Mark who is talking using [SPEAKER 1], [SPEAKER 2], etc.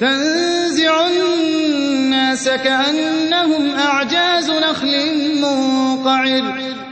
[SPEAKER 1] تَنزِعُ النَّاسَ كَأَنَّهُمْ أَعْجَازُ نَخْلٍ مُّنقَعِرٍ.